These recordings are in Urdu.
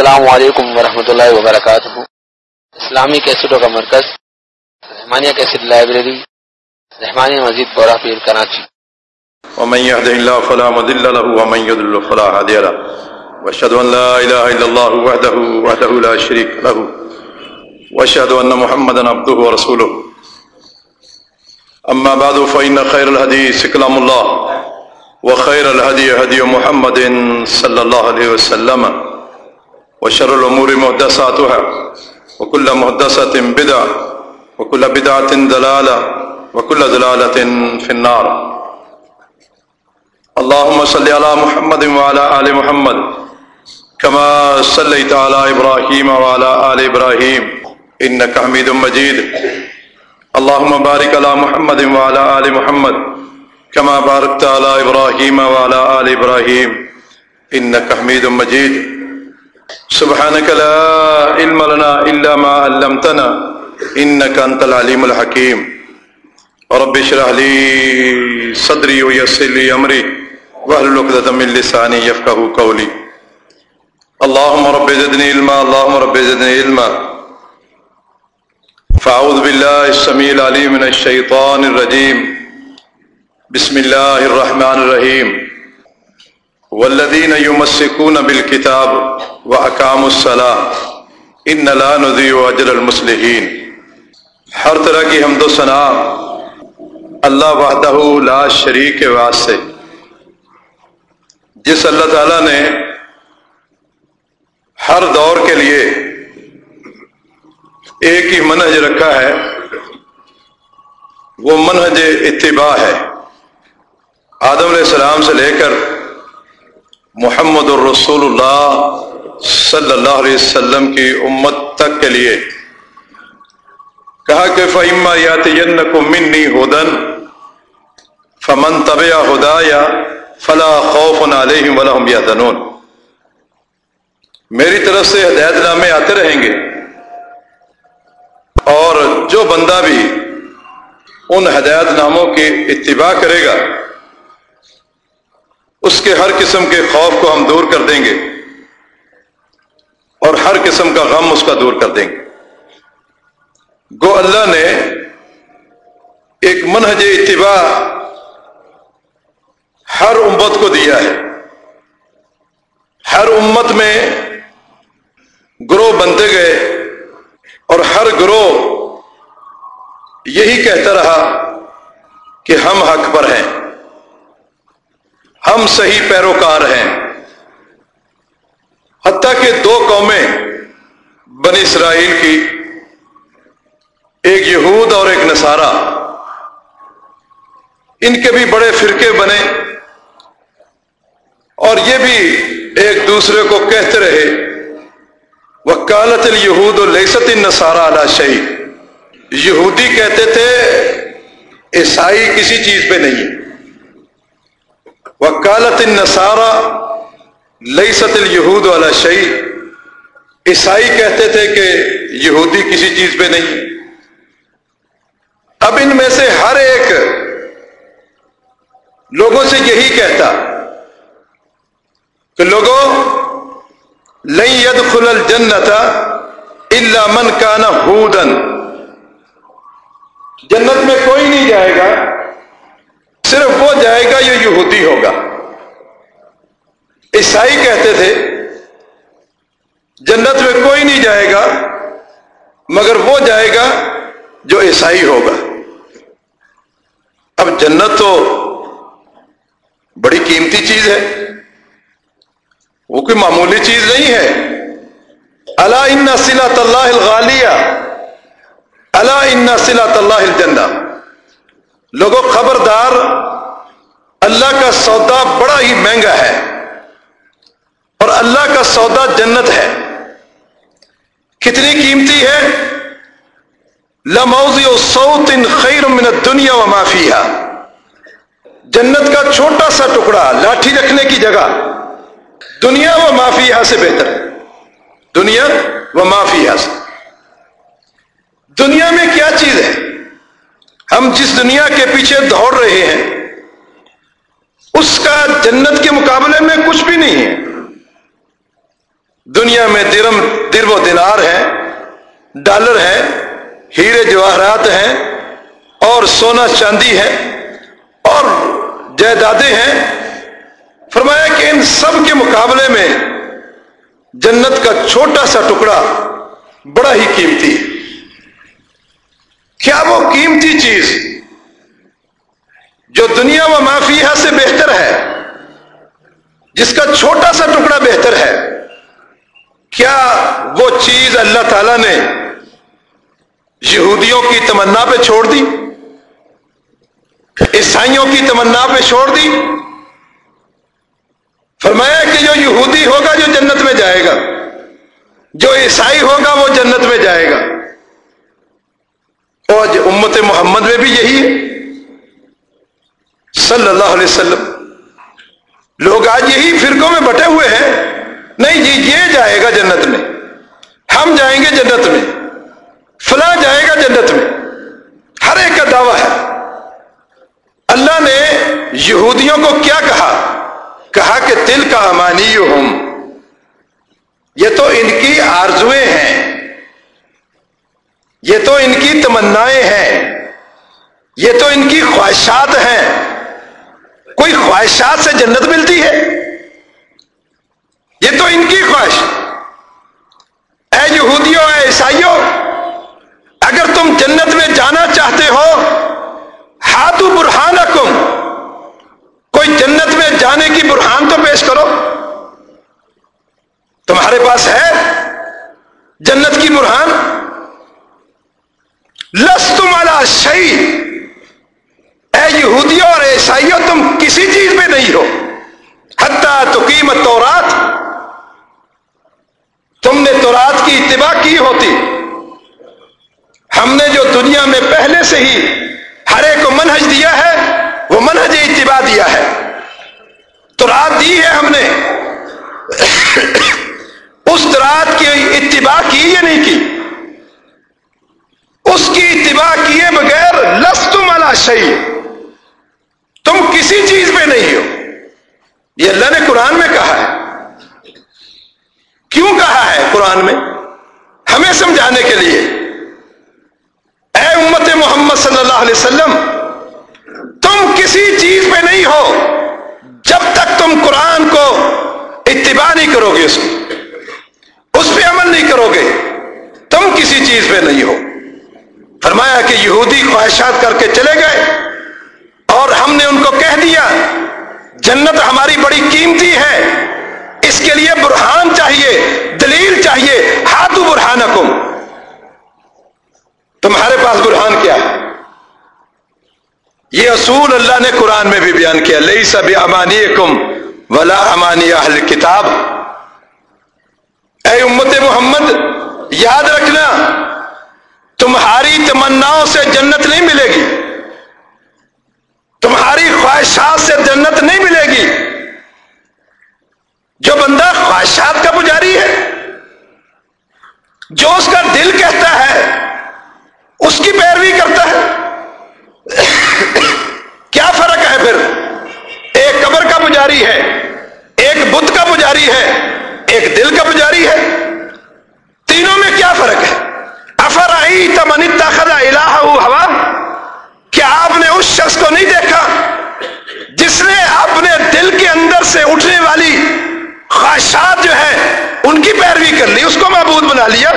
السلام علیکم ورحمۃ اللہ وبرکاتہ۔ اسلامی کیسٹوں کا مرکز، رحمانیہ کیسٹ لائبریری، رحمانیہ مسجد بورا پیر کراچی۔ ومن يهده الله فلا مضل له، ومن يضلل فلا هادي له۔ واشهد ان لا اله الا الله وحده وحده لا شريك له۔ واشهد ان محمدا عبده ورسوله۔ اما بعد فان خير الحديث كلام الله، وخير الهدي هدي محمد صلى الله عليه وسلم۔ وشر الأمور محدثاتها وكل محدثة بدعة، وكل بدعة دلالة وكل دلالة في النار. اللهم صل على محمد وعلى آل محمد، كما صليت على إبراهيم وعلى آل إبراهيم، إنك حميد مجيد. اللهم بارك على محمد وعلى آل محمد، كما باركت على إبراهيم وعلى آل إبراهيم، إنك حميد مجيد. سبحانك لا علم لنا إلا ما علمتنا إنك أنت العليم الحكيم. رب اشرح لي صدري ويسر لي أمري. واحلل عقدة من لساني يفقهوا قولي. اللهم رب زدني علما، اللهم رب زدني علما. فأعوذ بالله السميع العليم من الشيطان الرجيم. بسم الله الرحمن الرحيم. والذين يمسكون بالكتاب وأقاموا الصلاة إن لا نضيع أجر المصلحين۔ ہر طرح کی حمد و ثنا اللہ وحدہ لا شریک کے واسطے۔ جس اللہ تعالیٰ نے ہر دور کے لیے ایک ہی منہج رکھا ہے، وہ منہج اتباع ہے۔ آدم علیہ السلام سے لے کر محمد الرسول اللہ صلی اللہ علیہ وسلم کی امت تک کے لیے کہا کہ فہما یات کو منی ہدن فمن طب ہدا یا فلاں خوف علیہ ولحم یا دنون میری طرف سے ہدایت نامے آتے رہیں گے اور جو بندہ بھی ان ہدایت ناموں کی اتباع کرے گا، اس کے ہر قسم کے خوف کو ہم دور کر دیں گے۔ اور ہر قسم کا غم اس کا دور کر دیں گے۔ گو اللہ نے ایک منہج اتباع ہر امت کو دیا ہے۔ ہر امت میں گروہ بنتے گئے اور ہر گروہ یہی کہتا رہا کہ ہم حق پر ہیں۔ ہم صحیح پیروکار ہیں۔ حتیٰ کہ دو قومیں بنی اسرائیل کی، ایک یہود اور ایک نصارہ۔ ان کے بھی بڑے فرقے بنے اور یہ بھی ایک دوسرے کو کہتے رہے وکالت الہود و لسط نسارا علا شہی یہودی کہتے تھے، عیسائی کسی چیز پہ نہیں وکالت النسارا لسط الہود والا شہی عیسائی کہتے تھے کہ یہودی کسی چیز پہ نہیں۔ اب ان میں سے ہر ایک لوگوں سے یہی کہتا کہ لوگوں لئی ید خلل جنت اللہ من کا نا جنت میں کوئی نہیں جائے گا، صرف وہ جائے گا یہ یہودی ہوگا۔ عیسائی کہتے تھے، جنت میں کوئی نہیں جائے گا، مگر وہ جائے گا جو عیسائی ہوگا۔ اب جنت تو بڑی قیمتی چیز ہے، وہ کوئی معمولی چیز نہیں ہے۔ اللہ ان سلاۃ اللہ الغالیہ اللہ ان سلاۃ اللہ الجنہ۔ لوگوں خبردار، اللہ کا سودا بڑا ہی مہنگا ہے۔ اور اللہ کا سودا جنت ہے۔ کتنی قیمتی ہے؟ لموزی و سوت ان خیر من دنیا و معافیا جنت کا چھوٹا سا ٹکڑا، لاٹھی رکھنے کی جگہ۔ دنیا و معافیا سے بہتر۔ ہے دنیا و معافیا سے۔ دنیا میں کیا چیز ہے؟ ہم جس دنیا کے پیچھے دوڑ رہے ہیں، اس کا جنت کے مقابلے میں کچھ بھی نہیں ہے۔ دنیا میں درم در و دینار ہے، ڈالر ہے، ہیرے جواہرات ہیں، اور سونا چاندی ہے، اور جائیدادیں ہیں۔ فرمایا کہ ان سب کے مقابلے میں جنت کا چھوٹا سا ٹکڑا بڑا ہی قیمتی ہے۔ کیا وہ قیمتی چیز جو دنیا و مافیا سے بہتر ہے، جس کا چھوٹا سا ٹکڑا بہتر ہے کیا وہ چیز اللہ تعالی نے یہودیوں کی تمنا پہ چھوڑ دی؟ عیسائیوں کی تمنا پہ چھوڑ دی؟ فرمایا کہ جو یہودی ہوگا جو جنت میں جائے گا، جو عیسائی ہوگا وہ جنت میں جائے گا۔ اور امت محمد میں بھی یہی ہے۔ صلی اللہ علیہ وسلم۔ لوگ آج یہی فرقوں میں بٹے ہوئے ہیں۔ نہیں جی یہ جائے گا جنت میں۔ ہم جائیں گے جنت میں۔ فلاں جائے گا جنت میں۔ ہر ایک کا دعویٰ ہے۔ اللہ نے یہودیوں کو کیا کہا؟ کہا کہ دل کا امانی ہوں یہ تو ان کی آرزویں ہیں۔ یہ تو ان کی تمنائیں ہیں۔ یہ تو ان کی خواہشات ہیں۔ کوئی خواہشات سے جنت ملتی ہے؟ یہ تو ان کی خواہش اے یہودیوں اے عیسائیوں اگر تم جنت میں جانا چاہتے ہو ہاتھ برہان کوئی جنت میں جانے کی برہان تو پیش کرو تمہارے پاس ہے جنت کی برہان لس تمہارا اے یہودیوں اور عیسائیوں تم کسی چیز میں نہیں ہو حتیٰ تو قیمت تو رات تم نے تو رات کی اتباع کی ہوتی۔ ہم نے جو دنیا میں پہلے سے ہی ہر ایک کو منہج دیا ہے، وہ منہج اتباع دیا ہے۔ تو رات دی ہے ہم نے۔ اس رات کی اتباع کی یا نہیں کی؟ اس کی اتباع کیے بغیر لس تم شہی تم کسی چیز پہ نہیں ہو۔ یہ اللہ نے قرآن میں کہا ہے۔ کیوں کہا ہے قرآن میں؟ ہمیں سمجھانے کے لیے۔ اے امت محمد صلی اللہ علیہ وسلم، تم کسی چیز پہ نہیں ہو۔ جب تک تم قرآن کو اتباع نہیں کرو گے اس کو اس پہ عمل نہیں کرو گے تم کسی چیز پہ نہیں ہو۔ فرمایا کہ یہودی خواہشات کر کے چلے گئے اور ہم نے ان کو کہہ دیا، جنت ہماری بڑی قیمتی ہے۔ اس کے لیے برہان چاہیے، دلیل چاہیے ہاتھو برہان تمہارے پاس برہان کیا؟ ہے یہ اصول اللہ نے قرآن میں بھی بیان کیا لئی سب امانی کم ولا امانی اہل کتاب اے امت محمد، یاد رکھنا، تمہاری تمناؤں سے جنت نہیں ملے گی۔ تمہاری خواہشات سے جنت نہیں ملے گی۔ جو بندہ خواہشات کا پجاری ہے، جو اس کا دل کہتا ہے، اس کی پیروی کرتا ہے، کیا فرق ہے پھر؟ ایک قبر کا پجاری ہے، ایک بت کا پجاری ہے، ایک دل کا پجاری ہے۔ تینوں میں کیا فرق ہے؟ افر آئی تمنتا خدا الہ ہوا؟ کیا آپ نے اس شخص کو نہیں دیکھا، جس نے اپنے دل کے اندر سے اٹھنے والی خواہشات جو ہے ان کی پیروی کر لی اس کو معبود بنا لیا۔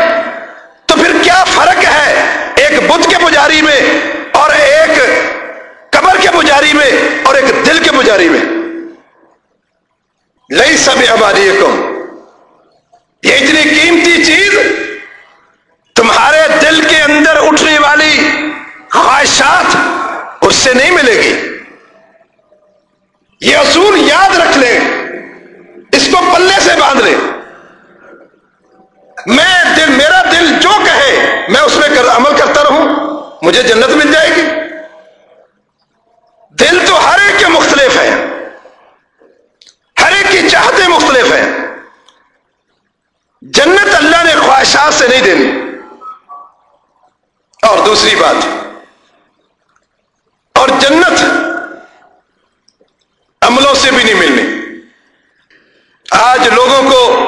تو پھر کیا فرق ہے ایک بدھ کے پجاری میں اور ایک قبر کے پجاری میں اور ایک دل کے پجاری میں؟ لئی سب آبادی کو یہ اتنی قیمتی چیز تمہارے دل کے اندر اٹھنے والی خواہشات اس سے نہیں ملے گی۔ یہ اصول یاد رکھ لیں۔ پلے سے باندھ لیں میں دل میرا دل جو کہے، میں اس میں عمل کرتا رہوں۔ مجھے جنت مل جائے گی۔ دل تو ہر ایک کے مختلف ہے ہر ایک کی چاہتے مختلف ہیں۔ جنت اللہ نے خواہشات سے نہیں دینی۔ اور دوسری بات اور جنت عملوں سے بھی نہیں ملنی آج لوگوں کو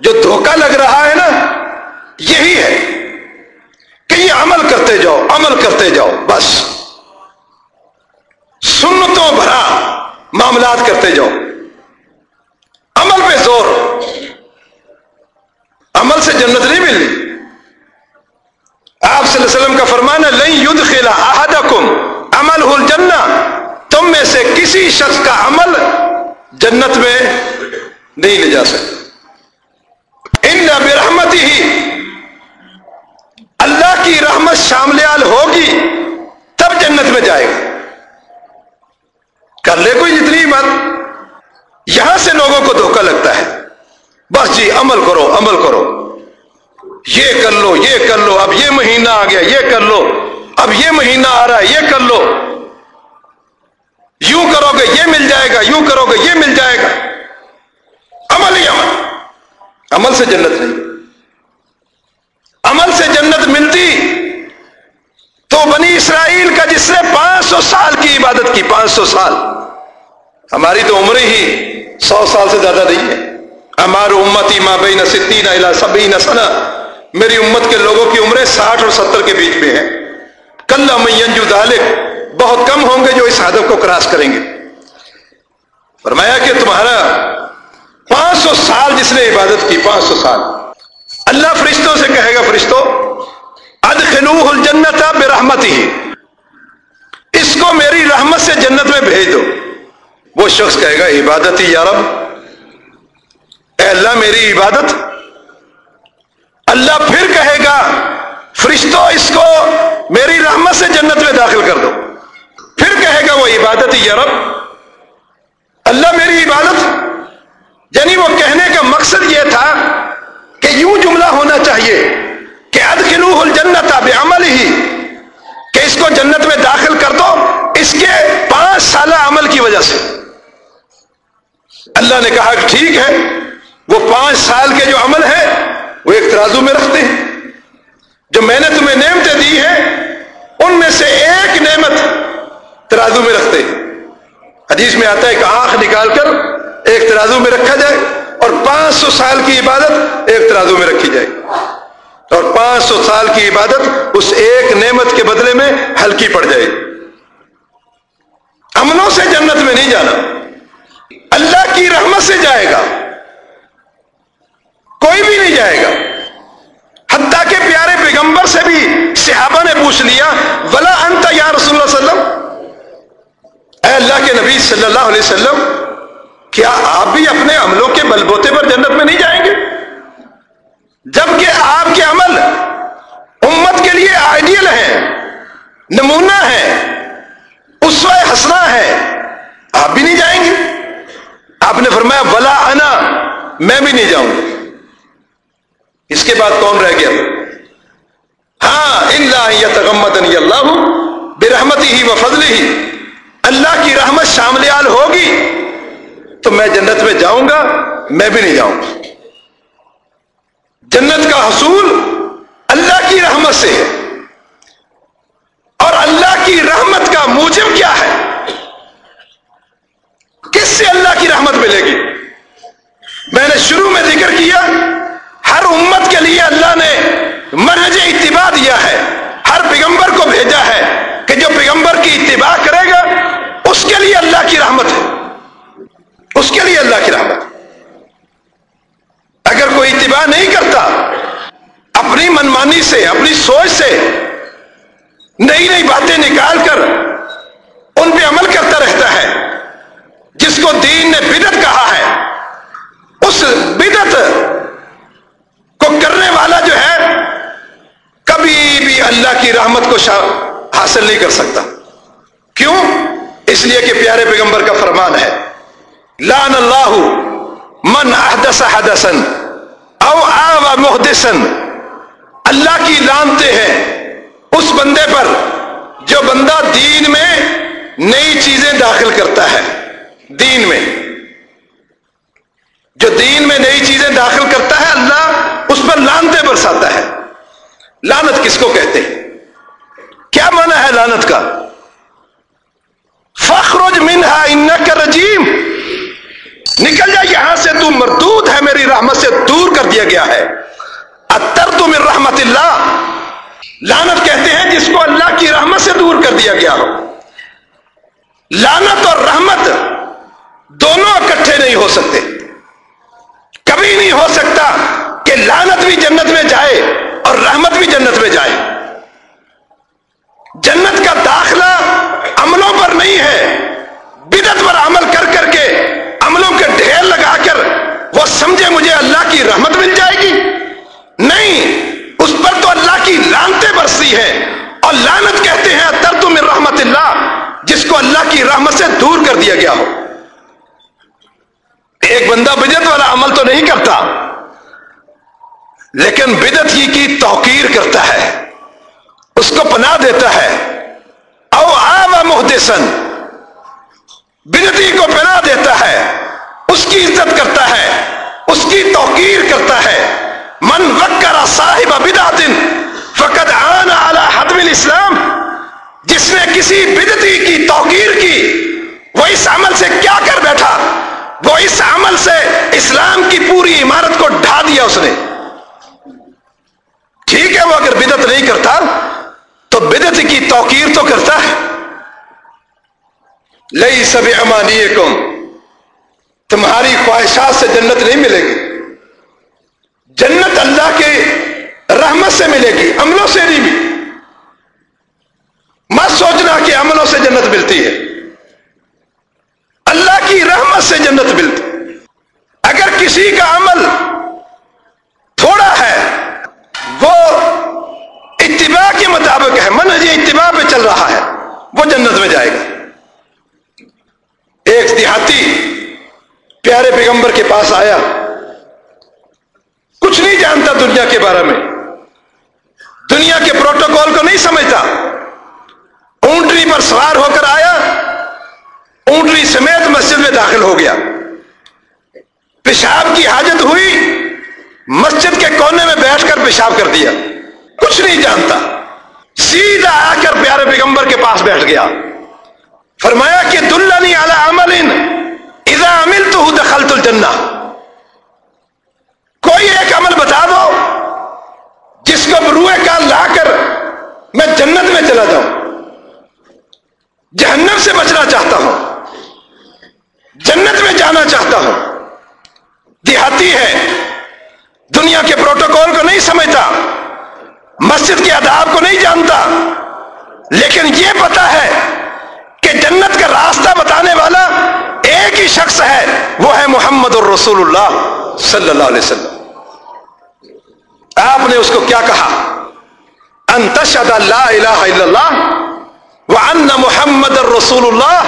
جو دھوکہ لگ رہا ہے نا، یہی ہے کہ یہ عمل کرتے جاؤ، عمل کرتے جاؤ، بس۔ سنتوں بھرا معاملات کرتے جاؤ۔ عمل پہ زور۔ عمل سے جنت نہیں ملنی۔ آپ صلی اللہ علیہ وسلم کا فرمان ہے لئی ید خلا احد عمل ہل تم میں سے کسی شخص کا عمل جنت میں نہیں لے جا سکتا۔ ان برحمت ہی اللہ کی رحمت شاملیال ہوگی، تب جنت میں جائے گا۔ کر لے کوئی جتنی بات یہاں سے لوگوں کو دھوکہ لگتا ہے۔ بس جی عمل کرو عمل کرو۔ یہ کر لو، یہ کر لو۔ اب یہ مہینہ آ گیا، یہ کر لو۔ اب یہ مہینہ آ رہا ہے، یہ کر لو۔ یوں کرو گے، یہ مل جائے گا، یوں کرو گے، یہ مل جائے گا۔ عمل ہی عمل۔ عمل سے جنت نہیں۔ عمل سے جنت ملتی۔ تو بنی اسرائیل کا جس نے پانچ سو سال کی عبادت کی، پانچ سو سال۔ ہماری تو عمر ہی سو سال سے زیادہ نہیں ہے۔ ہمارے امت ماں بین ستین الا سبھی سنا میری امت کے لوگوں کی عمریں ساٹھ اور ستر کے بیچ میں ہیں۔ کل مینجو دالک بہت کم ہوں گے جو اس ہدف کو کراس کریں گے۔ فرمایا کہ تمہارا پانچ سو سال جس نے عبادت کی، پانچ سو سال۔ اللہ فرشتوں سے کہے گا فرشتوں اد خلو الجنت بے رحمت ہی اس کو میری رحمت سے جنت میں بھیج دو۔ وہ شخص کہے گا عبادت ہی یارب اے اللہ میری عبادت۔ اللہ پھر کہے گا فرشتوں اس کو میری رحمت سے جنت میں داخل کر دو۔ پھر کہے گا، وہ عبادت ہی یارب اللہ میری عبادت۔ یعنی وہ کہنے کا مقصد یہ تھا کہ یوں جملہ ہونا چاہیے کہ ادخلوہ الجنت بعمل ہی کہ اس کو جنت میں داخل کر دو، اس کے پانچ سالہ عمل کی وجہ سے۔ اللہ نے کہا کہ ٹھیک ہے، وہ پانچ سال کے جو عمل ہے وہ ایک ترازو میں رکھتے ہیں۔ جو میں نے تمہیں نعمتیں دی ہیں، ان میں سے ایک نعمت ترازو میں رکھتے ہیں۔ حدیث میں آتا ہے کہ آنکھ نکال کر ایک ترازو میں رکھا جائے اور پانچ سو سال کی عبادت ایک ترازو میں رکھی جائے اور پانچ سو سال کی عبادت اس ایک نعمت کے بدلے میں ہلکی پڑ جائے امنوں سے جنت میں نہیں جانا۔ اللہ کی رحمت سے جائے گا۔ کوئی بھی نہیں جائے گا۔ حتیٰ کہ پیارے پیغمبر سے بھی صحابہ نے پوچھ لیا، ولا انت یا رسول اللہ صلی اللہ علیہ وسلم؟ اے اللہ کے نبی صلی اللہ علیہ وسلم کیا آپ بھی اپنے عملوں کے بلبوتے پر جنت میں نہیں جائیں گے؟ جبکہ آپ کے عمل امت کے لیے آئیڈیل ہے نمونہ ہے اس ہنسنا ہے آپ بھی نہیں جائیں گے؟ آپ نے فرمایا بلا انا، میں بھی نہیں جاؤں۔ گا اس کے بعد کون رہ گیا؟ ہاں اللہ تغمت اللہ بے رحمتی ہی و فضل ہی اللہ کی رحمت شاملیال ہوگی۔ تو میں جنت میں جاؤں گا، میں بھی نہیں جاؤں گا۔ جنت کا حصول اللہ کی رحمت سے ہے۔ اور اللہ کی رحمت کا موجب کیا ہے؟ کس سے اللہ کی رحمت ملے گی؟ میں نے شروع میں ذکر کیا، ہر امت کے لیے اللہ نے مرج اتباع دیا ہے۔ ہر پیغمبر کو بھیجا ہے کہ جو پیغمبر کی اتباع کرے گا، اس کے لیے اللہ کی رحمت ہے۔ کے لیے اللہ کی رحمت اگر کوئی اتباع نہیں کرتا، اپنی منمانی سے، اپنی سوچ سے نئی نئی باتیں نکال کر ان پہ عمل کرتا رہتا ہے، جس کو دین نے بدت کہا ہے، اس بدت کو کرنے والا جو ہے، کبھی بھی اللہ کی رحمت کو حاصل نہیں کر سکتا۔ کیوں؟ اس لیے کہ پیارے پیغمبر کا فرمان ہے۔ لان اللہ من احدث حدثن او آو محدثن اللہ کی لانتے ہیں۔ اس بندے پر جو بندہ دین میں نئی چیزیں داخل کرتا ہے۔ دین میں۔ جو دین میں نئی چیزیں داخل کرتا ہے، اللہ اس پر لانتے برساتا ہے۔ لانت کس کو کہتے ہیں؟ کیا مانا ہے لانت کا؟ فخرج منہا ان کا رجیم۔ نکل جا، یہاں سے تو مردود ہے میری رحمت سے دور کر دیا گیا ہے۔ اتر تو من رحمت اللہ۔ لانت کہتے ہیں جس کو اللہ کی رحمت سے دور کر دیا گیا ہو۔ لانت اور رحمت دونوں اکٹھے نہیں ہو سکتے۔ کبھی نہیں ہو سکتا کہ لانت بھی جنت میں جائے اور رحمت بھی جنت میں جائے۔ جنت کا داخلہ عملوں پر نہیں ہے بدت پر عمل کر کر کے عملوں کے ڈھیر لگا کر وہ سمجھے مجھے اللہ کی رحمت مل جائے گی؟ نہیں، اس پر تو اللہ کی لانتے برسی ہے اور لانت کہتے ہیں تر تم رحمت اللہ، جس کو اللہ کی رحمت سے دور کر دیا گیا ہو۔ ایک بندہ بدت والا عمل تو نہیں کرتا، لیکن بدت ہی کی توقیر کرتا ہے، اس کو پناہ دیتا ہے۔ او آ محدثن بدتی کو پناہ دیتا ہے اس کی عزت کرتا ہے اس کی توقیر کرتا ہے۔ من وکر صاحب بدعت فقد آن اعلی حدم الاسلام۔ جس نے کسی بدتی کی توقیر کی، وہ اس عمل سے کیا کر بیٹھا؟ وہ اس عمل سے اسلام کی پوری عمارت کو ڈھا دیا اس نے۔ ٹھیک ہے، وہ اگر بدت نہیں کرتا، تو بدت کی توقیر تو کرتا ہے۔ لئی سب امانی تمہاری خواہشات سے جنت نہیں ملے گی۔ جنت اللہ کے رحمت سے ملے گی، عملوں سے نہیں بھی۔ مت سوچنا کہ عملوں سے جنت ملتی ہے۔ اللہ کی رحمت سے جنت ملتی۔ اگر کسی کا عمل تھوڑا ہے، وہ اتباع کے مطابق ہے من جی اتباع پہ چل رہا ہے، وہ جنت میں جائے گا۔ ایک دیہاتی پیارے پیغمبر کے پاس آیا۔ کچھ نہیں جانتا دنیا کے بارے میں۔ دنیا کے پروٹوکول کو نہیں سمجھتا۔ اونٹری پر سوار ہو کر آیا اونٹری سمیت مسجد میں داخل ہو گیا۔ پیشاب کی حاجت ہوئی، مسجد کے کونے میں بیٹھ کر پیشاب کر دیا۔ کچھ نہیں جانتا۔ سیدھا آ کر پیارے پیغمبر کے پاس بیٹھ گیا۔ فرمایا کہ دلنی اعلی عمل اذا عمل تو دخلت الجنہ۔ کوئی ایک عمل بتا دو جس کو روئے کا لا کر میں جنت میں چلا جاؤں۔ جہنم سے بچنا چاہتا ہوں۔ جنت میں جانا چاہتا ہوں۔ دیہاتی ہے۔ دنیا کے پروٹوکول کو نہیں سمجھتا۔ مسجد کے آداب کو نہیں جانتا۔ لیکن یہ پتا ہے کہ جنت کا راستہ بتانے والا ایک ہی شخص ہے۔ وہ ہے محمد الرسول اللہ صلی اللہ علیہ وسلم۔ آپ نے اس کو کیا کہا؟ انتشد اللہ الہ الا اللہ وہ ان محمد الرسول اللہ،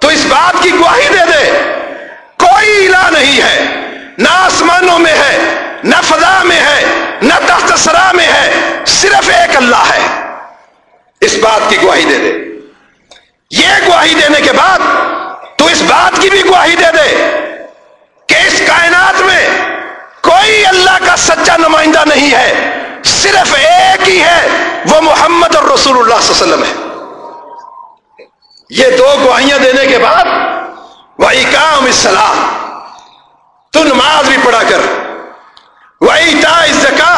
تو اس بات کی گواہی دے دے، کوئی الہ نہیں ہے، نہ آسمانوں میں ہے، نہ فضا میں ہے، نہ تحت سرا میں ہے، صرف ایک اللہ ہے۔ اس بات کی گواہی دے دے۔ یہ گواہی دینے کے بعد تو اس بات کی بھی گواہی دے دے کہ اس کائنات میں کوئی اللہ کا سچا نمائندہ نہیں ہے، صرف ایک ہی ہے، وہ محمد اور رسول اللہ صلی اللہ علیہ وسلم ہے۔ یہ دو گواہیاں دینے کے بعد وہ اکام اسلام تو نماز بھی پڑھا کر وہی تا زکا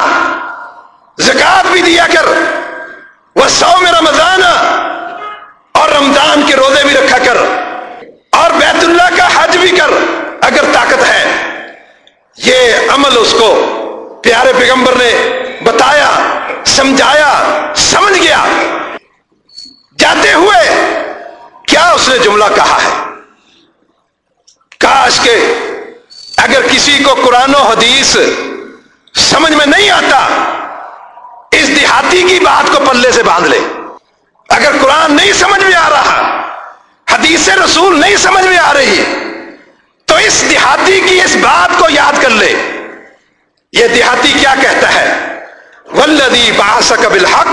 زکات بھی دیا کر وہ سو میں رمضان اور رمضان کے روزے بھی رکھا کر، اور بیت اللہ کا حج بھی کر، اگر طاقت ہے۔ یہ عمل اس کو پیارے پیغمبر نے بتایا، سمجھایا، سمجھ گیا۔ جاتے ہوئے کیا اس نے جملہ کہا ہے؟ کاش کے اگر کسی کو قرآن و حدیث سمجھ میں نہیں آتا، اس دیہاتی کی بات کو پلے سے باندھ لے۔ اگر قرآن نہیں سمجھ میں آ رہا، حدیث رسول نہیں سمجھ میں آ رہی تو اس دیہاتی کی اس بات کو یاد کر لے۔ یہ دیہاتی کیا کہتا ہے؟ ولدی باسک بالحق۔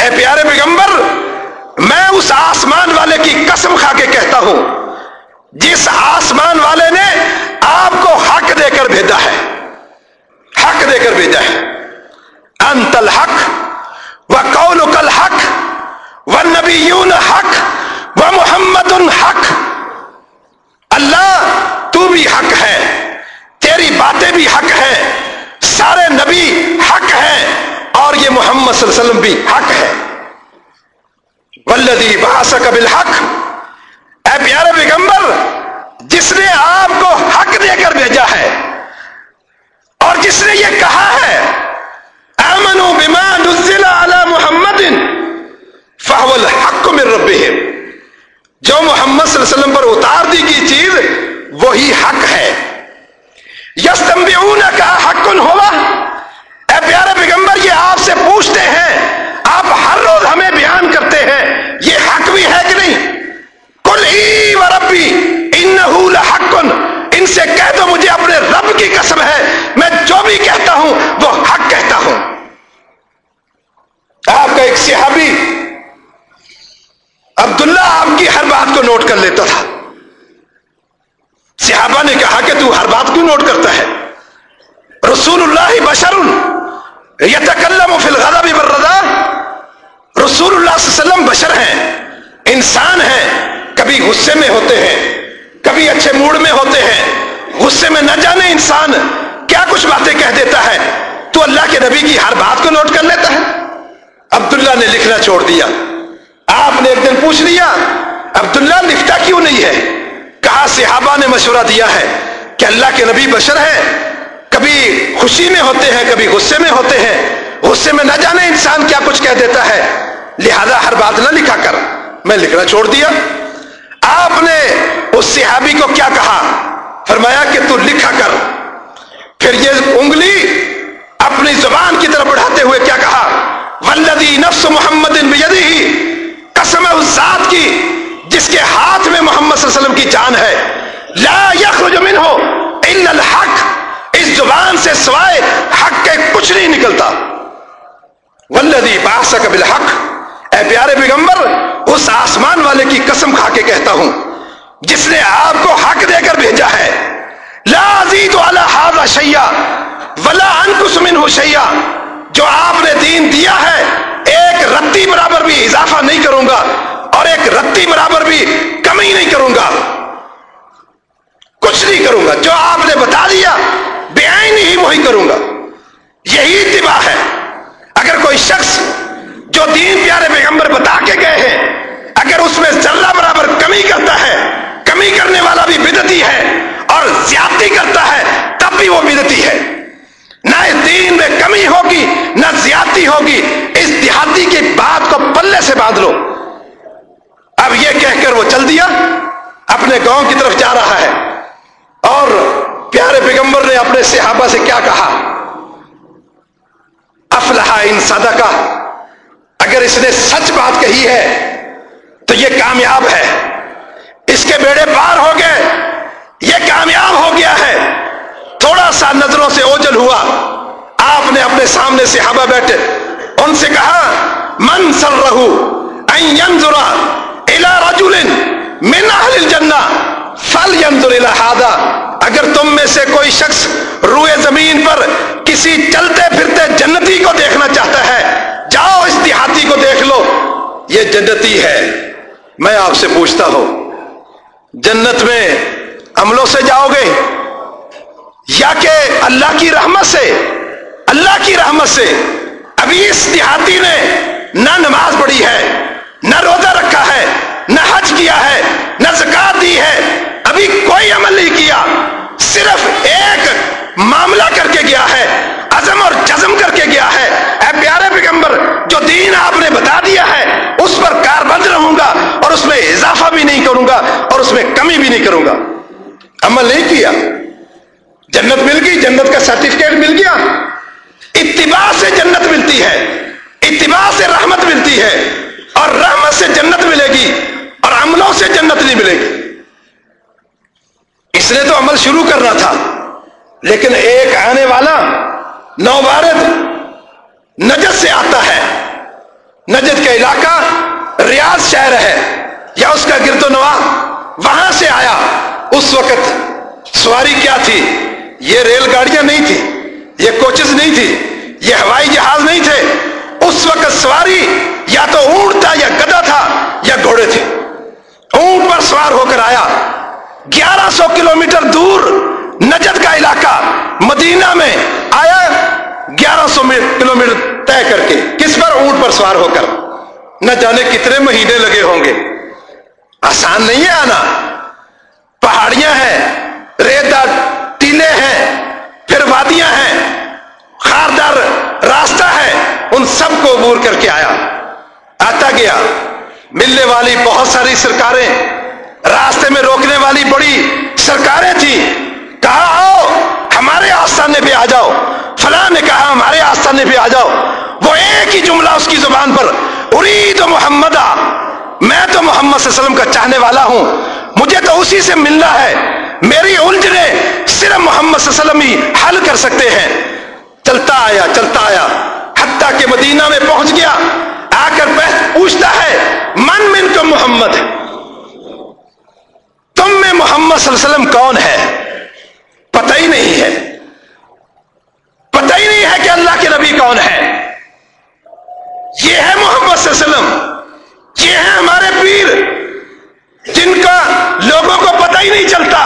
اے پیارے پیغمبر، میں اس آسمان والے کی قسم کھا کے کہتا ہوں۔ جس آسمان والے نے آپ کو حق دے کر بھیجا ہے۔ حق دے کر بھیجا ہے۔ انت الحق و قول کل حق و نبی حق و محمد الحق۔ اللہ، تو بھی حق ہے. تیری باتیں بھی حق ہے. سارے نبی حق ہے. اور یہ محمد صلی اللہ علیہ وسلم بھی حق ہے. ولدی باسک بالحق. اے پیارے پیغمبر، جس نے آپ کو حق دے کر بھیجا ہے، اور جس نے یہ کہا ہے امنوا بما نزل على محمد فهو الحق من ربهم جو محمد صلی اللہ علیہ وسلم پر اتار دی گئی چیز، وہی حق ہے۔ یستنبئون کا حق ہوا۔ اے پیارے پیغمبر، یہ آپ سے پوچھتے ہیں، آپ ہر روز ہمیں بیان کرتے ہیں، یہ حق بھی ہے کہ نہیں؟ کل ای و ربی، انہو لحق ان سے کہہ دو، مجھے اپنے رب کی قسم ہے۔ میں جو بھی کہتا ہوں، وہ حق کہتا ہوں۔ آپ کا ایک صحابی عبداللہ آپ کی ہر بات کو نوٹ کر لیتا تھا۔ صحابہ نے کہا کہ تو ہر بات کیوں نوٹ کرتا ہے۔ رسول اللہ بشر یتکلم فی الغضب والرضا۔ رسول اللہ صلی اللہ علیہ وسلم بشر ہیں، انسان ہیں۔ کبھی غصے میں ہوتے ہیں، کبھی اچھے موڈ میں ہوتے ہیں۔ غصے میں نہ جانے انسان کیا کچھ باتیں کہہ دیتا ہے۔ تو اللہ کے نبی کی ہر بات کو نوٹ کر لیتا ہے۔ عبداللہ نے لکھنا چھوڑ دیا۔ آپ نے ایک دن پوچھ لیا، عبداللہ لکھتا کیوں نہیں ہے؟ کہا، صحابہ نے مشورہ دیا ہے کہ اللہ کے نبی بشر ہے کبھی خوشی میں ہوتے ہیں، کبھی غصے میں ہوتے ہیں۔ غصے میں نہ جانے انسان کیا کچھ کہہ دیتا ہے۔ لہذا ہر بات نہ لکھا کر میں لکھنا چھوڑ دیا۔ آپ نے اس صحابی کو کیا کہا؟ فرمایا کہ تو لکھا کر۔ پھر یہ انگلی اپنی زبان کی طرف بڑھاتے ہوئے کیا کہا؟ ولدی نفس محمد بیدی قسم اس ذات کی جس کے ہاتھ میں محمد صلی اللہ علیہ وسلم کی جان ہے۔ لا یخرج منہ الا الحق۔ اس زبان سے سوائے حق کے کچھ نہیں نکلتا۔ ولدی باسک بالحق۔ اے پیارے پیغمبر، اس آسمان والے کی قسم کھا کے کہتا ہوں، جس نے آپ کو حق دے کر بھیجا ہے۔ لا ازید علی هذا شیئا، ولا انقص منه شیئا۔ جو آپ نے دین دیا ہے ایک رتی برابر بھی اضافہ نہیں کروں گا اور ایک رتی برابر بھی کمی نہیں کروں گا۔ کچھ نہیں کروں گا۔ جو آپ نے بتا دیا، بے آئین ہی وہی کروں گا۔ یہی اتباع ہے۔ اگر کوئی شخص جو دین پیارے پیغمبر بتا کے گئے ہیں، اگر اس میں ذرہ برابر کمی کرتا ہے، کمی کرنے والا بھی بدتی ہے اور زیادتی کرتا ہے، تب بھی وہ بدتی ہے۔ نہ اس دین میں کمی ہوگی، نہ زیادتی ہوگی۔ اس دیہاتی کی بات کو پلے سے باندھ لو۔ اب یہ کہہ کر وہ چل دیا۔ اپنے گاؤں کی طرف جا رہا ہے۔ اور پیارے پیغمبر نے اپنے صحابہ سے کیا کہا؟ افلاح ان صدقہ۔ اگر اس نے سچ بات کہی ہے، تو یہ کامیاب ہے۔ اس کے بیڑے پار ہو گئے۔ یہ کامیاب ہو گیا ہے۔ تھوڑا سا نظروں سے اوجل ہوا۔ آپ سامنے صحابہ بیٹھے۔ ان سے کہا، من سر رہو رجل من اہل الجنہ فل الى هذا اگر تم میں سے کوئی شخص روئے زمین پر کسی چلتے پھرتے جنتی کو دیکھنا چاہتا ہے، جاؤ اس دیہاتی کو دیکھ لو۔ یہ جنتی ہے۔ میں آپ سے پوچھتا ہوں، جنت میں عملوں سے جاؤ گے؟ یا کہ اللہ کی رحمت سے؟ اللہ کی رحمت سے ابھی اس دیہاتی نے نہ نماز پڑھی ہے، نہ روزہ رکھا ہے، نہ حج کیا ہے، نہ زکات دی ہے۔ ابھی کوئی عمل نہیں کیا، صرف ایک معاملہ کر کے گیا ہے، عزم اور جزم کر کے گیا ہے۔ اے پیارے پیغمبر، جو دین آپ نے بتا دیا ہے، اس پر کاربند رہوں گا اور اس میں اضافہ بھی نہیں کروں گا اور اس میں کمی بھی نہیں کروں گا۔ عمل نہیں کیا۔ جنت مل گئی، جنت کا سرٹیفکیٹ مل گیا۔ اتباع سے جنت ملتی ہے۔ اتباع سے رحمت ملتی ہے۔ اور رحمت سے جنت ملے گی۔ اور عملوں سے جنت نہیں ملے گی۔ اس نے تو عمل شروع کرنا تھا۔ لیکن ایک آنے والا نوبارد نجد سے آتا ہے۔ نجد کا علاقہ ریاض شہر ہے۔ یا اس کا گرد و نوا وہاں سے آیا۔ اس وقت سواری کیا تھی؟ یہ ریل گاڑیاں نہیں تھی یہ کوچز نہیں تھی، یہ ہوائی جہاز نہیں تھے۔ اس وقت سواری یا تو اونٹ تھا یا گدا تھا یا گھوڑے تھے۔ اونٹ پر سوار ہو کر آیا۔ گیارہ سو کلو میٹر دور نجد کا علاقہ مدینہ میں آیا۔ گیارہ سو کلو میٹر طے کر کے کس پر اونٹ پر سوار ہو کر؟ نہ جانے کتنے مہینے لگے ہوں گے۔ آسان نہیں ہے آنا۔ پہاڑیاں ہیں ریتدار ٹیلے ہیں۔ پھر وادیاں ہیں، خاردار راستہ ہے، ان سب کو عبور کر کے آیا۔ آتا گیا۔ ملنے والی بہت ساری سرکاریں، راستے میں روکنے والی بڑی سرکاریں تھیں۔ کہا، آؤ، ہمارے آستانے پہ آ جاؤ۔ فلاں نے کہا، ہمارے آستانے پہ آ جاؤ۔ وہ ایک ہی جملہ اس کی زبان پر، ارید محمد میں تو محمد صلی اللہ علیہ وسلم کا چاہنے والا ہوں۔ مجھے تو اسی سے ملنا ہے۔ میری الجھنے صرف محمد صلی اللہ علیہ وسلم ہی حل کر سکتے ہیں۔ چلتا آیا چلتا آیا۔ حتیٰ کہ مدینہ میں پہنچ گیا۔ آ کر پوچھتا ہے، من من کو محمد؟ تم میں محمد صلی اللہ علیہ وسلم کون ہے؟ پتہ ہی نہیں ہے۔ پتہ ہی نہیں ہے کہ اللہ کے نبی کون ہے۔ یہ ہے محمد صلی اللہ علیہ وسلم۔ یہ ہے ہمارے پیر۔ جن کا لوگوں کو پتہ ہی نہیں چلتا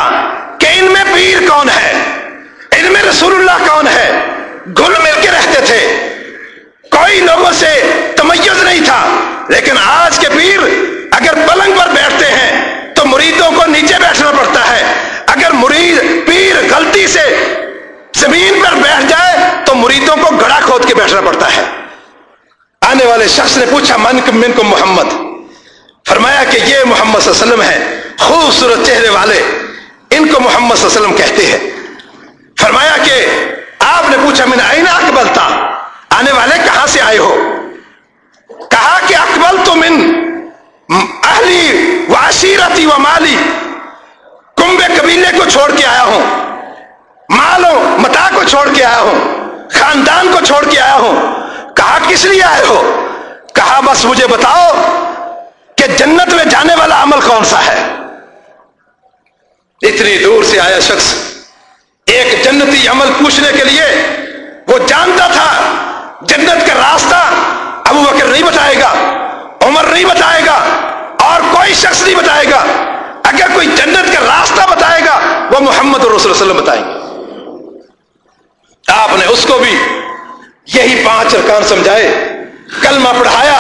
کہ ان میں پیر کون ہے، ان میں رسول اللہ کون ہے گل مل کے رہتے تھے۔ کوئی لوگوں سے تمیز نہیں تھا، لیکن آج کے پیر اگر پلنگ پر بیٹھتے ہیں تو مریدوں کو نیچے بیٹھنا پڑتا ہے۔ اگر مرید پیر غلطی سے زمین پر بیٹھ جائے تو مریدوں کو گڑا کھود کے بیٹھنا پڑتا ہے۔ آنے والے شخص نے پوچھا، من من کو محمد؟ فرمایا کہ یہ محمد صلی اللہ علیہ وسلم ہے خوبصورت چہرے والے، ان کو محمد صلی اللہ علیہ وسلم کہتے ہیں۔ فرمایا کہ آپ نے پوچھا من آئین اکبل تھا؟ آنے والے کہاں سے آئے ہو؟ کہا کہ اکبل تو من اہلی و عشیرتی و مالی کمبے قبیلے کو چھوڑ کے آیا ہوں، مالوں، متا کو چھوڑ کے آیا ہوں، خاندان کو چھوڑ کے آیا ہوں۔ کہا، کس لیے آئے ہو؟ کہا، بس مجھے بتاؤ کہ جنت میں جانے والا عمل کون سا ہے؟ اتنی دور سے آیا شخص ایک جنتی عمل پوچھنے کے لیے وہ جانتا تھا جنت کا راستہ ابو بکر نہیں بتائے گا، عمر نہیں بتائے گا اور کوئی شخص نہیں بتائے گا۔ اگر کوئی جنت کا راستہ بتائے گا، وہ محمد رسول وسلم بتائیں گے۔ آپ نے اس کو بھی یہی پانچ ارکان سمجھائے، کلمہ پڑھایا،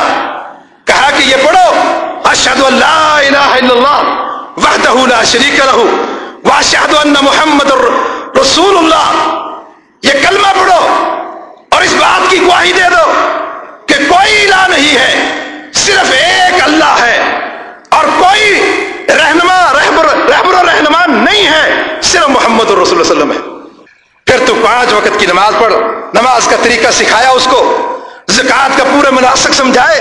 کہا کہ یہ پڑھو اشہد اللہ الہ الا اللہ وحدہ لا شریک لہو واشہد ان محمد رسول اللہ یہ کلمہ پڑھو اور اس بات کی گواہی دے دو کہ کوئی الہ نہیں ہے، صرف ایک اللہ ہے اور کوئی رہنما، رہبر رہبر و رہنما نہیں ہے، صرف محمد رسول اللہ وسلم ہے۔ پھر تو پانچ وقت کی نماز پڑھ، نماز کا طریقہ سکھایا اس کو زکات کا پورا مناسب سمجھائے،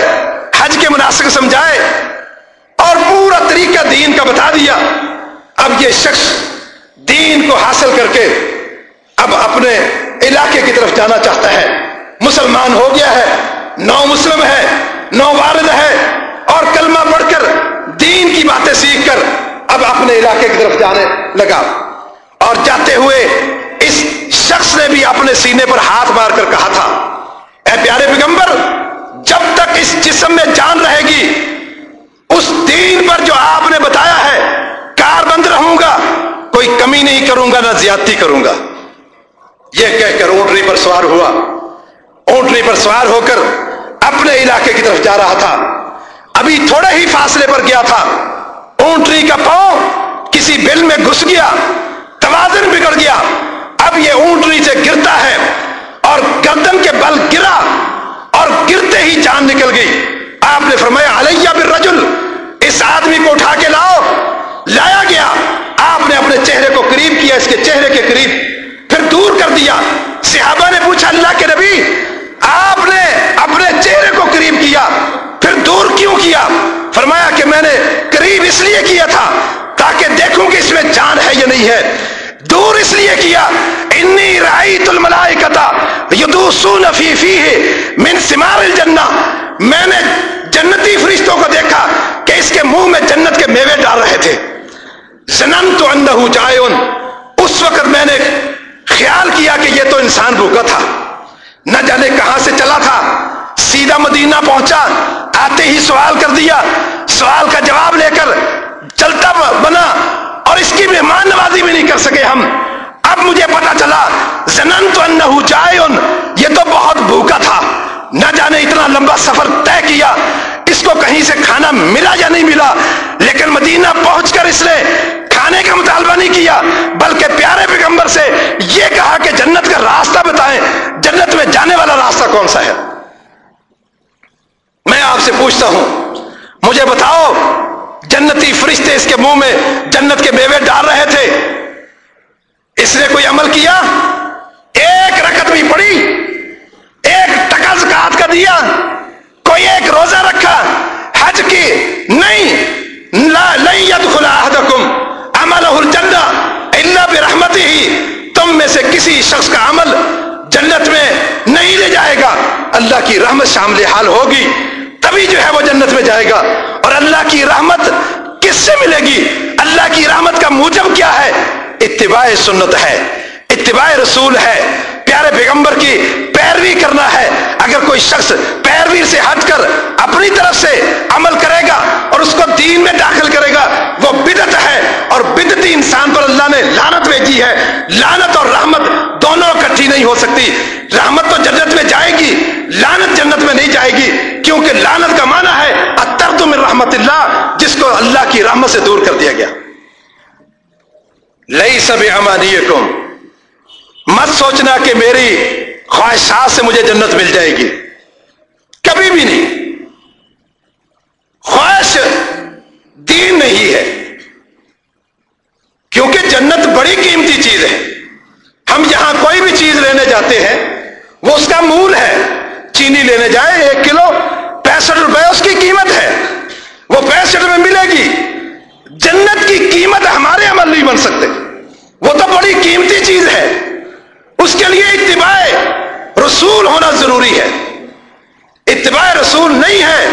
حج کے مناسب سمجھائے پورا طریقہ دین کا بتا دیا۔ اب یہ شخص دین کو حاصل کر کے اب اپنے علاقے کی طرف جانا چاہتا ہے۔ مسلمان ہو گیا ہے، نو مسلم ہے، نو والد ہے۔ اور کلمہ پڑھ کر دین کی باتیں سیکھ کر اب اپنے علاقے کی طرف جانے لگا۔ اور جاتے ہوئے اس شخص نے بھی اپنے سینے پر ہاتھ مار کر کہا تھا، اے پیارے پیغمبر، جب تک اس جسم میں جان رہے گی اس دین پر جو آپ نے بتایا ہے، کار بند رہوں گا، کوئی کمی نہیں کروں گا، نہ زیادتی کروں گا۔ یہ کہہ کر اونٹری پر سوار ہوا۔ اونٹری پر سوار ہو کر اپنے علاقے کی طرف جا رہا تھا۔ ابھی تھوڑے ہی فاصلے پر گیا تھا۔ اونٹری کا پاؤں کسی بل میں گھس گیا، توازن بگڑ گیا۔ اب یہ اونٹری سے گرتا ہے اور گردن کے بل گرا اور گرتے ہی جان نکل گئی۔ آپ نے فرمایا، علیہ بالرجل اس آدمی کو اٹھا کے لاؤ۔ لایا گیا۔ آپ نے اپنے چہرے کو قریب کیا، اس کے چہرے کے قریب پھر دور کر دیا۔ صحابہ نے پوچھا، اللہ کے نبی، آپ نے اپنے چہرے کو قریب کیا، پھر دور کیوں کیا؟ فرمایا کہ میں نے قریب اس لیے کیا تھا تاکہ دیکھوں کہ اس میں جان ہے یا نہیں ہے۔ دور اس لیے کیا۔ انی رأیت الملائکتا یدوسون فی فیہ من سمار الجنہ۔ میں نے جنتی فرشتوں کو دیکھا کہ اس کے منہ میں جنت کے میوے ڈال رہے تھے۔ زننت انہو جائن اس وقت میں نے خیال کیا کہ یہ تو انسان بھوکا تھا۔ نہ جانے کہاں سے چلا تھا۔ سیدھا مدینہ پہنچا۔ آتے ہی سوال کر دیا۔ سوال کا جواب لے کر چلتا بنا۔ اور اس کی مہمان نوازی بھی نہیں کر سکے ہم۔ اب مجھے پتا چلا زنن تو ان جائے یہ تو بہت بھوکا تھا۔ نہ جانے اتنا لمبا سفر طے کیا، اس کو کہیں سے کھانا ملا یا نہیں ملا، لیکن مدینہ پہنچ کر اس نے کھانے کا مطالبہ نہیں کیا، بلکہ پیارے پیغمبر سے یہ کہا کہ جنت کا راستہ بتائیں، جنت میں جانے والا راستہ کون سا ہے؟ میں آپ سے پوچھتا ہوں، مجھے بتاؤ، جنتی فرشتے اس کے منہ میں جنت کے بیوے ڈال رہے تھے، اس نے کوئی عمل کیا؟ رحمت شامل حال ہوگی، تبھی جو ہے وہ جنت میں جائے گا۔ اور اللہ کی رحمت کس سے ملے گی؟ اللہ کی رحمت کا موجب کیا ہے؟ اتباع سنت ہے، اتباع رسول ہے۔ پیارے پیغمبر کی پیروی کرنا ہے۔ اگر کوئی شخص پیروی سے ہٹ کر اپنی طرف سے عمل کرے گا اور اس کو دین میں داخل کرے گا، وہ بدت ہے۔ اور بدتی انسان پر اللہ نے لانت بھیجی ہے۔ لانت اور رحمت دونوں اکٹھی نہیں ہو سکتی۔ رحمت تو جنت میں جائے گی لانت جنت میں نہیں جائے گی۔ کیونکہ لانت کا معنی ہے اتر تم رحمت اللہ، جس کو اللہ کی رحمت سے دور کر دیا گیا۔ لئی سب امانی مت سوچنا کہ میری خواہشات سے مجھے جنت مل جائے گی۔ کبھی بھی نہیں۔ خواہش دین نہیں ہے۔ کیونکہ جنت بڑی قیمتی چیز ہے۔ ہم یہاں کوئی بھی چیز لینے جاتے ہیں، وہ اس کا مول ہے۔ چینی لینے جائے ایک کلو پینسٹھ روپے اس کی قیمت ہے وہ پینسٹھ میں ملے گی جنت کی قیمت ہمارے عمل نہیں بن سکتے وہ تو بڑی قیمتی چیز ہے اس کے لیے اتباع رسول ہونا ضروری ہے۔ اتباع رسول نہیں ہے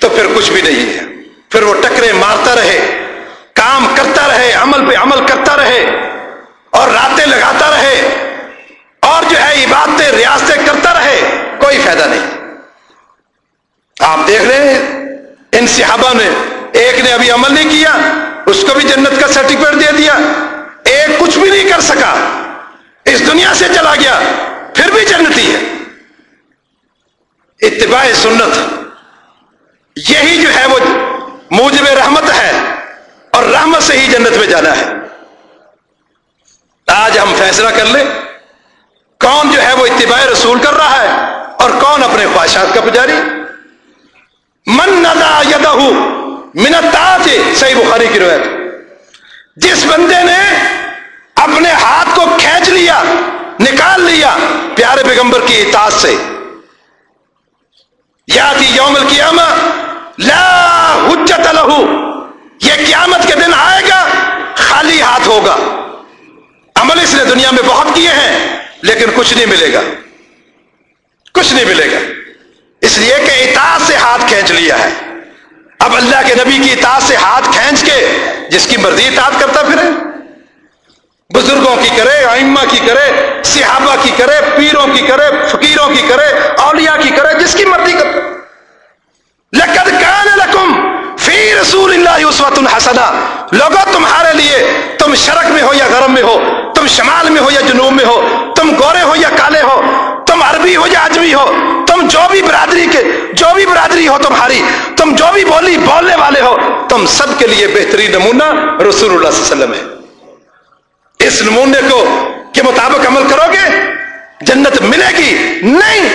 تو پھر کچھ بھی نہیں ہے۔ پھر وہ ٹکرے مارتا رہے، کام کرتا رہے، عمل پہ عمل کرتا رہے اور راتیں لگاتا رہے اور جو ہے عبادتیں، ریاستیں کرتا رہے، کوئی فائدہ نہیں۔ آپ دیکھ رہے ہیں ان صحابہ نے، ایک نے ابھی عمل نہیں کیا، اس کو بھی جنت کا سرٹیفکیٹ دے دیا۔ ایک کچھ بھی نہیں کر سکا۔ اس دنیا سے چلا گیا، پھر بھی جنتی ہے۔ اتباع سنت۔ یہی جو ہے وہ موجب رحمت ہے اور رحمت سے ہی جنت میں جانا ہے۔ آج ہم فیصلہ کر لیں، کون جو ہے وہ اتباع رسول کر رہا ہے اور کون اپنے خواہشات کا پجاری؟ من ندا یدہ منتا صحیح بخاری کی روایت۔ جس بندے نے اپنے ہاتھ کو کھینچ لیا، نکال لیا، پیارے پیغمبر کی اطاعت سے یا تھی یوم القیامہ، لا حجت لہو، یہ قیامت کے دن آئے گا، خالی ہاتھ ہوگا۔ عمل اس نے دنیا میں بہت کیے ہیں، لیکن کچھ نہیں ملے گا۔ کچھ نہیں ملے گا۔ اس لیے کہ اطاعت سے ہاتھ کھینچ لیا ہے۔ اب اللہ کے نبی کی اطاعت سے ہاتھ کھینچ کے جس کی مرضی اطاعت کرتا پھر بزرگوں کی کرے، ائمہ کی کرے، صحابہ کی کرے، پیروں کی کرے، فقیروں کی کرے، اولیاء کی کرے، جس کی مرضی کرے لقد کان لکم فی رسول اللہ عصوت الحسنہ لوگوں تمہارے لیے تم شرک میں ہو یا غرم میں ہو، تم شمال میں ہو یا جنوب میں ہو، تم گورے ہو یا کالے ہو، تم عربی ہو یا اجمی ہو، تم جو بھی برادری کے، جو بھی برادری ہو تمہاری، تم جو بھی بولی، بولنے والے ہو، تم سب کے لیے بہترین نمونہ رسول اللہ صلی اللہ علیہ وسلم ہے۔ اس نمونے کو کے مطابق عمل کرو گے جنت ملے گی؟ نہیں!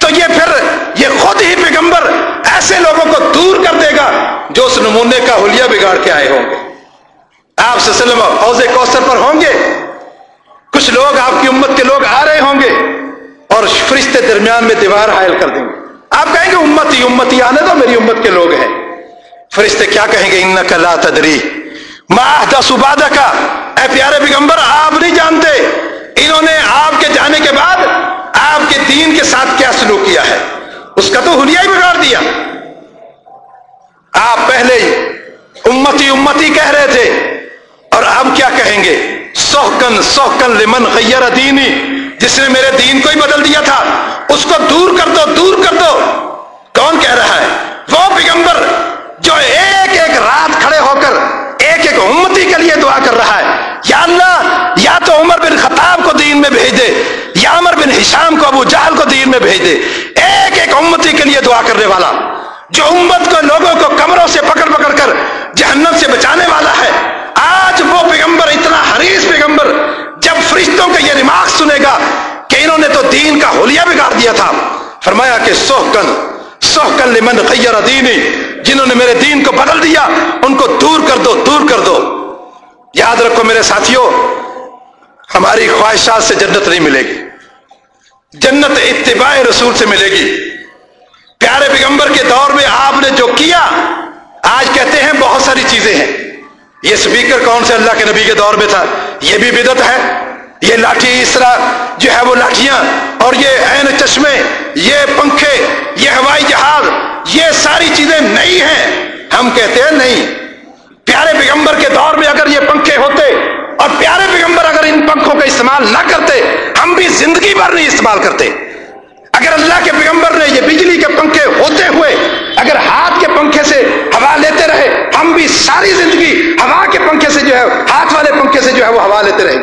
تو یہ پھر یہ خود ہی پیغمبر ایسے لوگوں کو دور کر دے گا جو اس نمونے کا حلیہ بگاڑ کے آئے ہوں گے۔ آپ سلم حوض کوثر پر ہوں گے؟ کچھ لوگ آپ کی امت کے لوگ آ رہے ہوں گے اور فرشتے درمیان میں دیوار حائل کر دیں گے۔ آپ کہیں گے امت ہی امت ہی آنے دو، میری امت کے لوگ ہیں۔ فرشتے کیا کہیں گے؟ ان کا لا تدری۔ ماہ سبادہ کا اے پیارے پیغمبر، آپ نہیں جانتے۔ انہوں نے آپ کے جانے کے بعد آپ کے دین کے ساتھ کیا سلوک کیا ہے۔ اس کا تو ہی بگاڑ دیا۔ آپ پہلے ہی امتی امتی کہہ رہے تھے۔ اور اب کیا کہیں گے؟ سوکن سوکن لمن خیر دینی۔ جس نے میرے دین کو ہی بدل دیا تھا، اس کو دور کر دو، دور کر دو۔ کون کہہ رہا ہے؟ وہ پیغمبر جو ایک ایک رات کھڑے ہو کر ایک ایک امتی کے لیے دعا کر رہا ہے۔ یا اللہ، یا تو عمر بن خطاب کو دین میں بھیج دے، یا عمر بن ہشام کو ابو جہل کو دین میں بھیج دے۔ ایک ایک امتی کے لیے دعا کرنے والا، جو امت کو، لوگوں کو کمروں سے پکڑ پکڑ کر جہنم سے بچانے والا ہے۔ آج وہ پیغمبر، اتنا حریص پیغمبر، جب فرشتوں کا یہ ریمارک سنے گا کہ انہوں نے تو دین کا ہولیا بگاڑ دیا تھا۔ فرمایا کہ سوہکن سوہکن لمن خیر دینی، جنہوں نے میرے دین کو بدل دیا، ان کو دور کر دو، دور کر دو۔ یاد رکھو میرے ساتھیوں ہماری خواہشات سے جنت نہیں ملے گی۔ جنت اتباع رسول سے ملے گی۔ پیارے پیغمبر کے دور میں آپ نے جو کیا، آج کہتے ہیں بہت ساری چیزیں ہیں۔ یہ سپیکر کون سے اللہ کے نبی کے دور میں تھا؟ یہ بھی بدت ہے۔ یہ لاٹھی اس طرح جو ہے وہ لاٹیاں اور یہ عین چشمے، یہ پنکھے، یہ ہوائی جہاز، یہ ساری چیزیں نہیں ہیں۔ ہم کہتے ہیں نہیں۔ پیارے پیغمبر کے دور میں اگر یہ پنکھے ہوتے اور پیارے پیغمبر اگر ان پنکھوں کا استعمال نہ کرتے، ہم بھی زندگی بھر نہیں استعمال کرتے۔ اگر اللہ کے پیغمبر نے یہ بجلی کے پنکھے ہوتے ہوئے اگر ہاتھ کے پنکھے سے ہوا لیتے رہے، ہم بھی ساری زندگی ہوا کے پنکھے سے جو ہے، ہاتھ والے پنکھے سے جو ہے وہ ہوا لیتے رہے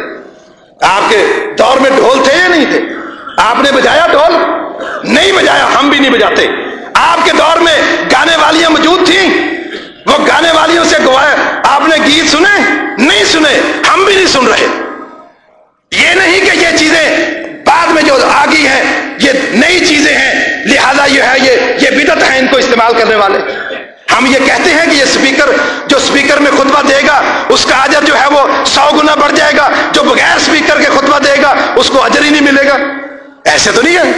آپ کے دور میں ڈھول تھے یا نہیں تھے؟ آپ نے بجایا ڈھول؟ نہیں بجایا، ہم بھی نہیں بجاتے۔ آپ کے دور میں گانے والیاں موجود تھیں۔ وہ گانے والیوں سے گوایا آپ نے گیت سنے؟ نہیں سنے۔ ہم بھی نہیں سن رہے۔ یہ نہیں کہ یہ چیزیں بعد میں جو آگی ہیں، یہ نئی چیزیں ہیں۔ لہذا یہ ہے، یہ یہ بدت ہے ان کو استعمال کرنے والے۔ ہم یہ کہتے ہیں کہ یہ سپیکر، جو سپیکر میں خطبہ دے گا، اس کا اجر جو ہے وہ سو گنا بڑھ جائے گا۔ جو بغیر سپیکر کے خطبہ دے گا، اس کو اجر ہی نہیں ملے گا۔ ایسے تو نہیں ہے۔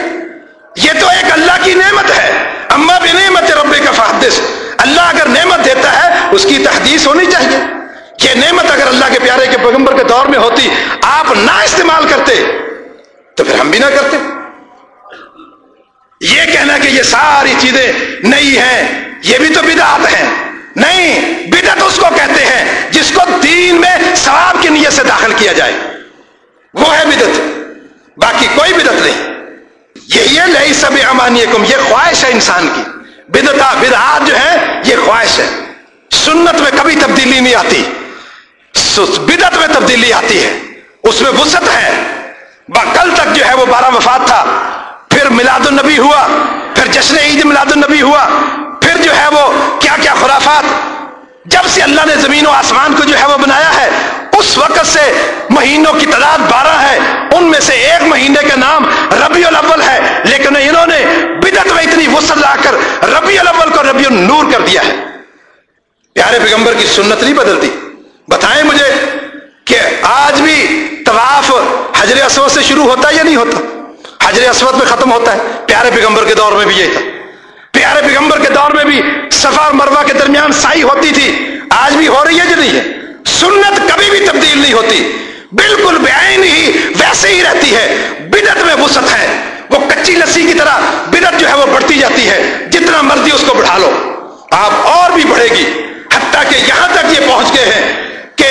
یہ تو ایک اللہ کی نعمت ہے۔ اما بھی نعمت ربے کا فحدث۔ اللہ اگر نعمت دیتا ہے، اس کی تحدیث ہونی چاہیے۔ یہ نعمت اگر اللہ کے پیارے کے پیغمبر کے دور میں ہوتی، آپ نہ استعمال کرتے، تو پھر ہم بھی نہ کرتے۔ یہ کہنا کہ یہ ساری چیزیں نہیں ہیں، یہ بھی تو بدعت ہیں۔ نہیں، بدعت اس کو کہتے ہیں جس کو دین میں ثواب کی نیت سے داخل کیا جائے۔ وہ ہے بدعت۔ باقی کوئی بدعت نہیں۔ یہی ہے لئی سب امانی یہ خواہش ہے انسان کی۔ بدتا بدعات جو ہے یہ خواہش ہے۔ سنت میں کبھی تبدیلی نہیں آتی۔ بدت میں تبدیلی آتی ہے۔ اس میں وسط ہے۔ کل تک جو ہے وہ بارہ وفات تھا۔ پھر میلاد النبی ہوا۔ پھر جشن عید میلاد النبی ہوا۔ پھر جو ہے وہ کیا کیا خرافات۔ جب سے اللہ نے زمین و آسمان کو جو ہے وہ بنایا ہے اس وقت سے مہینوں کی تعداد بارہ ہے، ان میں سے ایک مہینے کا نام ربیع الاول ہے، لیکن انہوں نے بدت میں اتنی وسط لا کر ربیع الاول کو ربیع النور کر دیا ہے۔ پیارے پیغمبر کی سنت نہیں بدلتی۔ بتائیں مجھے کہ آج بھی طواف حجر اسود سے شروع ہوتا ہے یا نہیں ہوتا؟ حجر اسود میں ختم ہوتا ہے۔ پیارے پیغمبر کے دور میں بھی یہی تھا۔ پیارے پیغمبر کے دور میں بھی سفا اور مروہ کے درمیان سائی ہوتی تھی۔ آج بھی ہو رہی ہے کہ نہیں ہے؟ سنت کبھی بھی تبدیل نہیں ہوتی۔ بالکل بےآن ہی ویسے ہی رہتی ہے۔ بدت میں وسط ہے۔ وہ کچی لسی کی طرح بدت جو ہے وہ بڑھتی جاتی ہے۔ جتنا مرضی اس کو بڑھا لو۔ آپ اور بھی بڑھے گی۔ حتیٰ کہ یہاں تک یہ پہنچ گئے ہیں کہ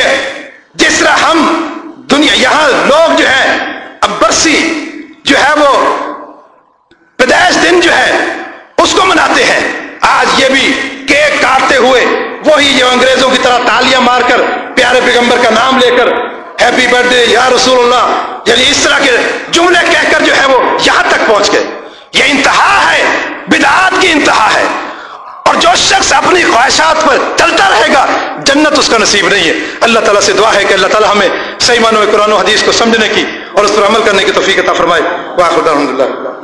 جس طرح ہم دنیا، یہاں لوگ جو ہے اب برسی جو ہے وہ پیدائش دن جو ہے، اس کو مناتے ہیں۔ آج یہ بھی کیک کاٹتے ہوئے وہی جو انگریزوں کی طرح تالیاں مار کر پیارے پیغمبر کا نام لے کر ہیپی برتھ ڈے یا رسول اللہ یعنی اس طرح کے جملے کہہ کر جو ہے وہ یہاں تک پہنچ گئے۔ یہ انتہا ہے، بدعات کی انتہا ہے۔ اور جو شخص اپنی خواہشات پر چلتا رہے گا، جنت اس کا نصیب نہیں ہے۔ اللہ تعالیٰ سے دعا ہے کہ اللہ تعالیٰ ہمیں صحیح معنوں میں قرآن و حدیث کو سمجھنے کی اور اس پر عمل کرنے کی توفیق عطا فرمائے۔ واخر الحمد اللہ